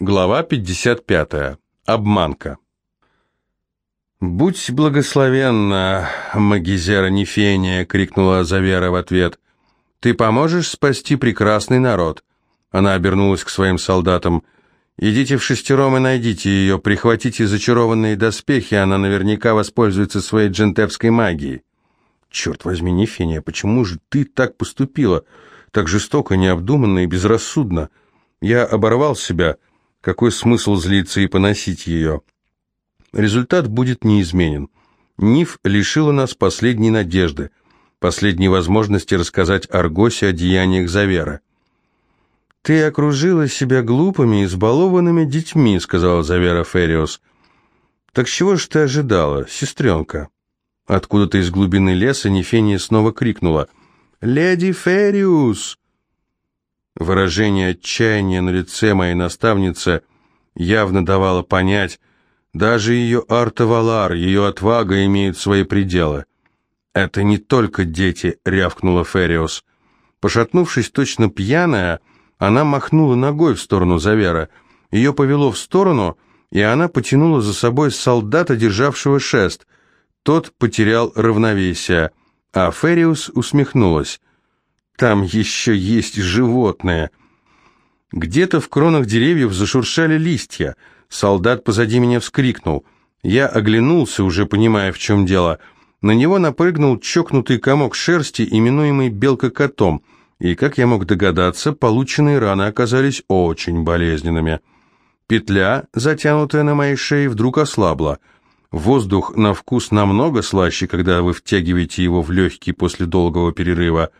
Глава 55. Обманка. «Будь благословенна, Магизера Нефения!» — крикнула Завера в ответ. «Ты поможешь спасти прекрасный народ?» Она обернулась к своим солдатам. «Идите в шестером и найдите ее, прихватите зачарованные доспехи, она наверняка воспользуется своей джентепской магией». «Черт возьми, Нефения, почему же ты так поступила? Так жестоко, необдуманно и безрассудно. Я оборвал себя». Какой смысл злиться и поносить ее? Результат будет неизменен. Ниф лишила нас последней надежды, последней возможности рассказать Аргосе о деяниях Завера. «Ты окружила себя глупыми, избалованными детьми», — сказала Завера Фериос. «Так чего ж ты ожидала, сестренка?» Откуда-то из глубины леса Нефения снова крикнула. «Леди Фериус!» Выражение отчаяния на лице моей наставницы явно давало понять, даже ее артовалар, ее отвага имеют свои пределы. «Это не только дети», — рявкнула Фериос. Пошатнувшись точно пьяная, она махнула ногой в сторону Завера. Ее повело в сторону, и она потянула за собой солдата, державшего шест. Тот потерял равновесие, а Фериус усмехнулась. Там еще есть животные. Где-то в кронах деревьев зашуршали листья. Солдат позади меня вскрикнул. Я оглянулся, уже понимая, в чем дело. На него напрыгнул чокнутый комок шерсти, именуемый белка-котом, и, как я мог догадаться, полученные раны оказались очень болезненными. Петля, затянутая на моей шее, вдруг ослабла. Воздух на вкус намного слаще, когда вы втягиваете его в легкие после долгого перерыва.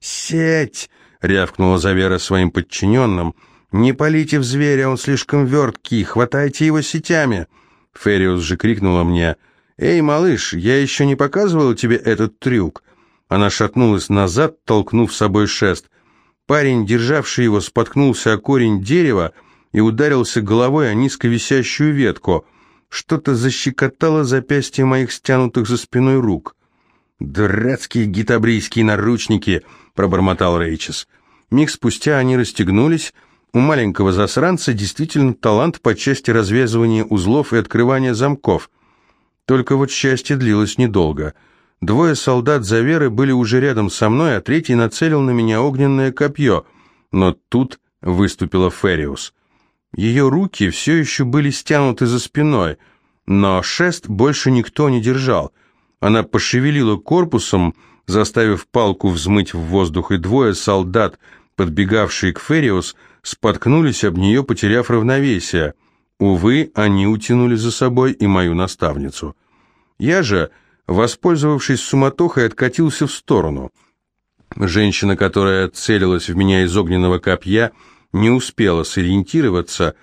«Сеть!» — рявкнула Завера своим подчиненным. «Не полите в зверя, он слишком верткий, хватайте его сетями!» Фериус же крикнула мне. «Эй, малыш, я еще не показывала тебе этот трюк!» Она шатнулась назад, толкнув с собой шест. Парень, державший его, споткнулся о корень дерева и ударился головой о низко висящую ветку. Что-то защекотало запястье моих стянутых за спиной рук. «Дурацкие гитабрийские наручники!» — пробормотал Рейчес. Миг спустя они расстегнулись. У маленького засранца действительно талант по части развязывания узлов и открывания замков. Только вот счастье длилось недолго. Двое солдат Заверы были уже рядом со мной, а третий нацелил на меня огненное копье. Но тут выступила Фериус. Ее руки все еще были стянуты за спиной, но шест больше никто не держал — она пошевелила корпусом, заставив палку взмыть в воздух, и двое солдат, подбегавшие к Фериус, споткнулись об нее, потеряв равновесие. Увы, они утянули за собой и мою наставницу. Я же, воспользовавшись суматохой, откатился в сторону. Женщина, которая целилась в меня из огненного копья, не успела сориентироваться.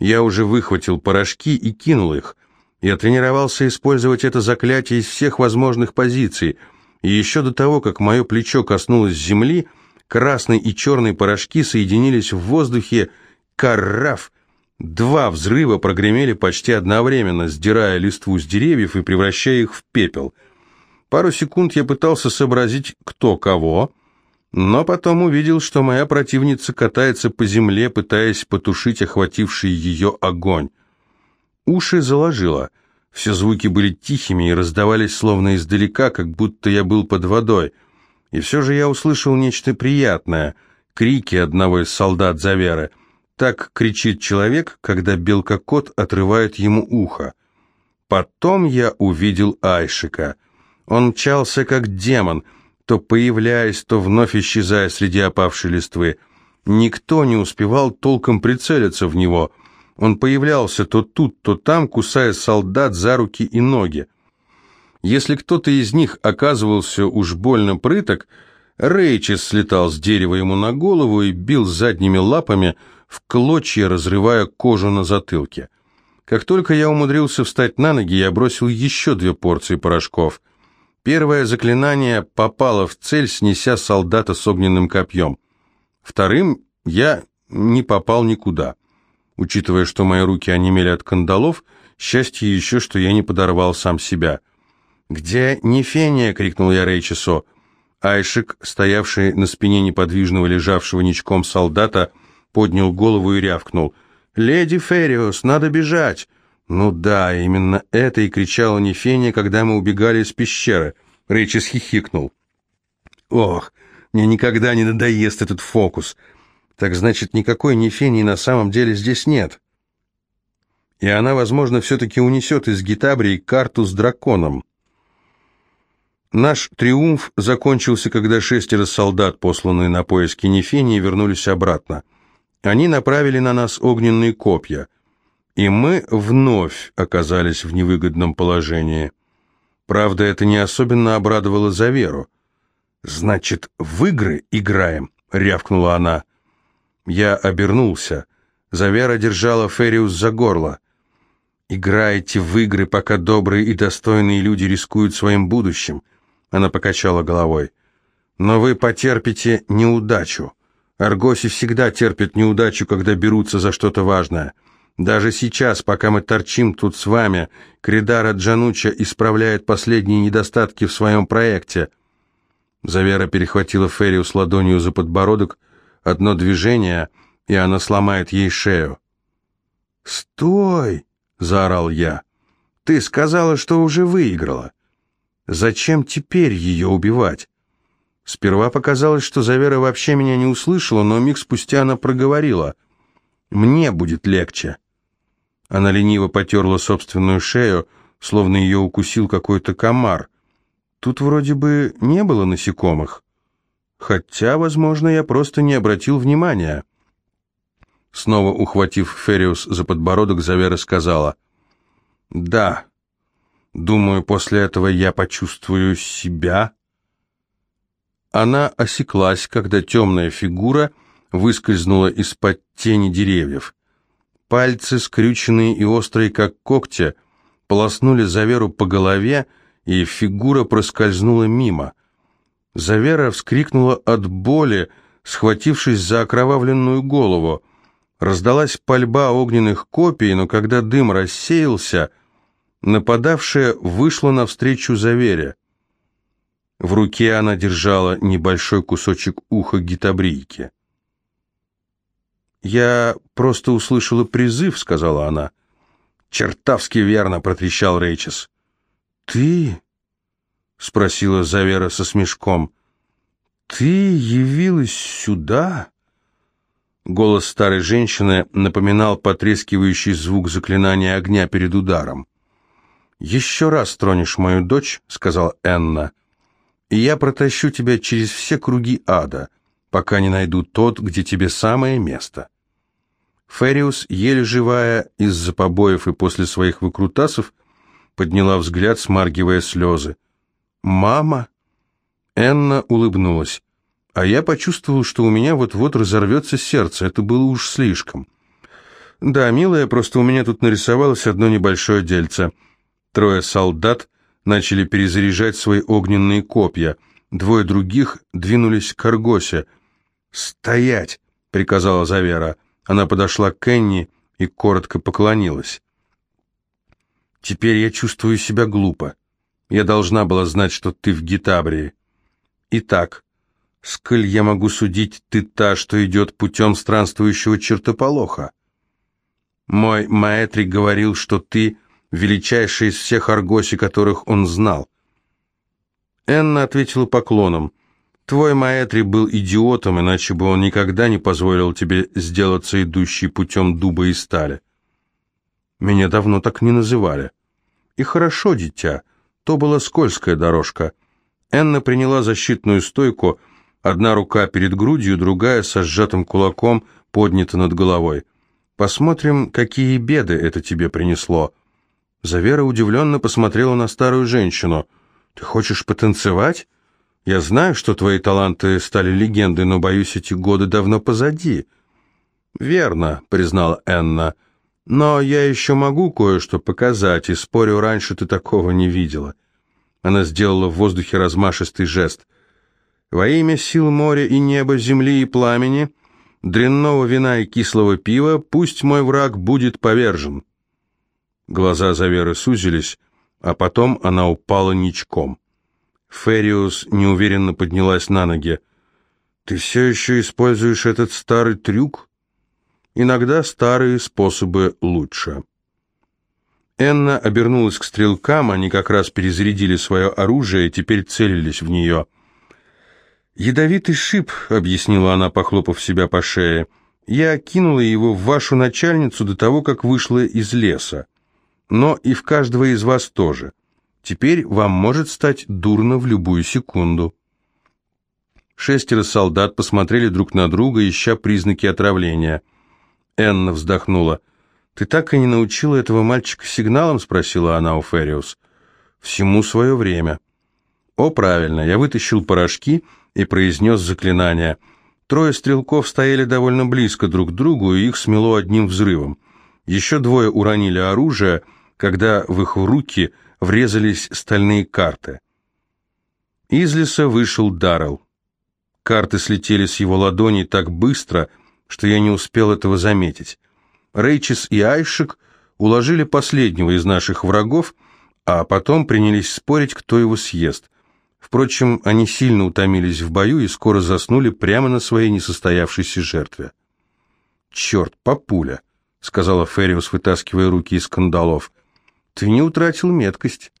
Я уже выхватил порошки и кинул их. Я тренировался использовать это заклятие из всех возможных позиций, и еще до того, как мое плечо коснулось земли, красный и черный порошки соединились в воздухе, карраф. Два взрыва прогремели почти одновременно, сдирая листву с деревьев и превращая их в пепел. Пару секунд я пытался сообразить, кто кого, но потом увидел, что моя противница катается по земле, пытаясь потушить охвативший ее огонь. Уши заложило. Все звуки были тихими и раздавались словно издалека, как будто я был под водой. И все же я услышал нечто приятное — крики одного из солдат Заверы. Так кричит человек, когда белка-кот отрывает ему ухо. Потом я увидел Айшика. Он мчался как демон, то появляясь, то вновь исчезая среди опавшей листвы. Никто не успевал толком прицелиться в него — он появлялся то тут, то там, кусая солдат за руки и ноги. Если кто-то из них оказывался уж больно прыток, Рейчес слетал с дерева ему на голову и бил задними лапами в клочья, разрывая кожу на затылке. Как только я умудрился встать на ноги, я бросил еще две порции порошков. Первое заклинание попало в цель, снеся солдата с огненным копьем. Вторым я не попал никуда. Учитывая, что мои руки онемели от кандалов, счастье еще, что я не подорвал сам себя. «Где Нефения?» — крикнул я Рейчесо. Айшик, стоявший на спине неподвижного лежавшего ничком солдата, поднял голову и рявкнул. «Леди Фериус, надо бежать!» Ну да, именно это и кричала Нефения, когда мы убегали из пещеры. Рэйчес хихикнул. Ох, мне никогда не надоест этот фокус. Так значит, никакой Нефении на самом деле здесь нет. И она, возможно, все-таки унесет из Гитабрии карту с драконом. Наш триумф закончился, когда шестеро солдат, посланные на поиски Нефении, вернулись обратно. Они направили на нас огненные копья, и мы вновь оказались в невыгодном положении. Правда, это не особенно обрадовало Заверу. «Значит, в игры играем?» — рявкнула она. Я обернулся. Завера держала Фериус за горло. «Играйте в игры, пока добрые и достойные люди рискуют своим будущим», — она покачала головой. «Но вы потерпите неудачу. Аргоси всегда терпят неудачу, когда берутся за что-то важное. Даже сейчас, пока мы торчим тут с вами, Кридара Джануча исправляет последние недостатки в своем проекте». Завера перехватила Фериус ладонью за подбородок. Одно движение, и она сломает ей шею. «Стой!» — заорал я. «Ты сказала, что уже выиграла. Зачем теперь ее убивать?» Сперва показалось, что Завера вообще меня не услышала, но миг спустя она проговорила. «Мне будет легче». Она лениво потерла собственную шею, словно ее укусил какой-то комар. Тут вроде бы не было насекомых. Хотя, возможно, я просто не обратил внимания. Снова ухватив Фериус за подбородок, Завера сказала. «Да, думаю, после этого я почувствую себя». Она осеклась, когда темная фигура выскользнула из-под тени деревьев. Пальцы, скрюченные и острые, как когти, полоснули Заверу по голове, и фигура проскользнула мимо. Завера вскрикнула от боли, схватившись за окровавленную голову. Раздалась пальба огненных копий, но когда дым рассеялся, нападавшая вышла навстречу Завере. В руке она держала небольшой кусочек уха гитабрийки. «Я просто услышала призыв», — сказала она. «Чертовски верно», — протрещал Рейчес. «Ты?» — спросила Завера со смешком. «Ты явилась сюда?» Голос старой женщины напоминал потрескивающий звук заклинания огня перед ударом. «Еще раз тронешь мою дочь», — сказал Энна, — «и я протащу тебя через все круги ада, пока не найду тот, где тебе самое место». Фериус, еле живая из-за побоев и после своих выкрутасов, подняла взгляд, смаргивая слезы. «Мама?» Энна улыбнулась. А я почувствовал, что у меня вот-вот разорвется сердце. Это было уж слишком. «Да, милая, просто у меня тут нарисовалось одно небольшое дельце». Трое солдат начали перезаряжать свои огненные копья. Двое других двинулись к Аргосе. «Стоять!» — приказала Завера. Она подошла к Энни и коротко поклонилась. Теперь я чувствую себя глупо. Я должна была знать, что ты в Гитабрии. Итак, сколь я могу судить, ты та, что идет путем странствующего чертополоха. Мой маэтри говорил, что ты величайший из всех аргоси, которых он знал. Энна ответила поклоном. Твой маэтри был идиотом, иначе бы он никогда не позволил тебе сделаться идущей путем дуба и стали. Меня давно так не называли. И хорошо, дитя, то была скользкая дорожка. Энна приняла защитную стойку, одна рука перед грудью, другая со сжатым кулаком поднята над головой. Посмотрим, какие беды это тебе принесло. Завера удивленно посмотрела на старую женщину. Ты хочешь потанцевать? Я знаю, что твои таланты стали легендой, но, боюсь, эти годы давно позади. Верно, признала Энна. Но я еще могу кое-что показать, и спорю, раньше ты такого не видела. Она сделала в воздухе размашистый жест. Во имя сил моря и неба, земли и пламени, дрянного вина и кислого пива, пусть мой враг будет повержен. Глаза Заверы сузились, а потом она упала ничком. Фериус неуверенно поднялась на ноги. «Ты все еще используешь этот старый трюк?» Иногда старые способы лучше. Энна обернулась к стрелкам, они как раз перезарядили свое оружие и теперь целились в нее. «Ядовитый шип», — объяснила она, похлопав себя по шее, — «я кинула его в вашу начальницу до того, как вышла из леса. Но и в каждого из вас тоже. Теперь вам может стать дурно в любую секунду». Шестеро солдат посмотрели друг на друга, ища признаки отравления. Энна вздохнула. «Ты так и не научила этого мальчика сигналам?» — спросила она у Фериус. «Всему свое время». «О, правильно, я вытащил порошки и произнес заклинание. Трое стрелков стояли довольно близко друг к другу, и их смело одним взрывом. Еще двое уронили оружие, когда в их руки врезались стальные карты. Из леса вышел Даррелл. Карты слетели с его ладоней так быстро, что я не успел этого заметить. Рейчес и Айшик уложили последнего из наших врагов, а потом принялись спорить, кто его съест. Впрочем, они сильно утомились в бою и скоро заснули прямо на своей несостоявшейся жертве. «Черт, папуля!» — сказала Фериус, вытаскивая руки из кандалов. «Ты не утратил меткость».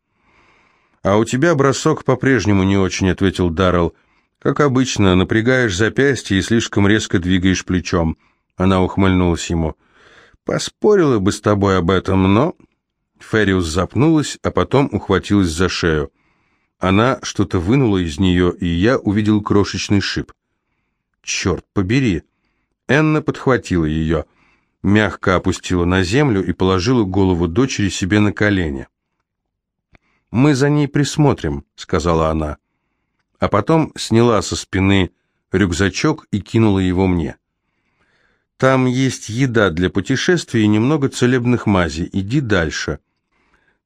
«А у тебя бросок по-прежнему не очень», — ответил Даррелл. «Как обычно, напрягаешь запястье и слишком резко двигаешь плечом». Она ухмыльнулась ему. «Поспорила бы с тобой об этом, но...» Фериус запнулась, а потом ухватилась за шею. Она что-то вынула из нее, и я увидел крошечный шип. «Черт побери!» Энна подхватила ее, мягко опустила на землю и положила голову дочери себе на колени. «Мы за ней присмотрим», — сказала она. А потом сняла со спины рюкзачок и кинула его мне. «Там есть еда для путешествий и немного целебных мазей. Иди дальше.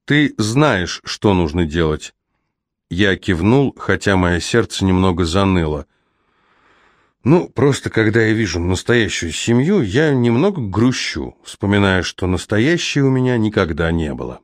Ты знаешь, что нужно делать. Я кивнул, хотя мое сердце немного заныло. Ну, просто когда я вижу настоящую семью, я немного грущу, вспоминая, что настоящей у меня никогда не было.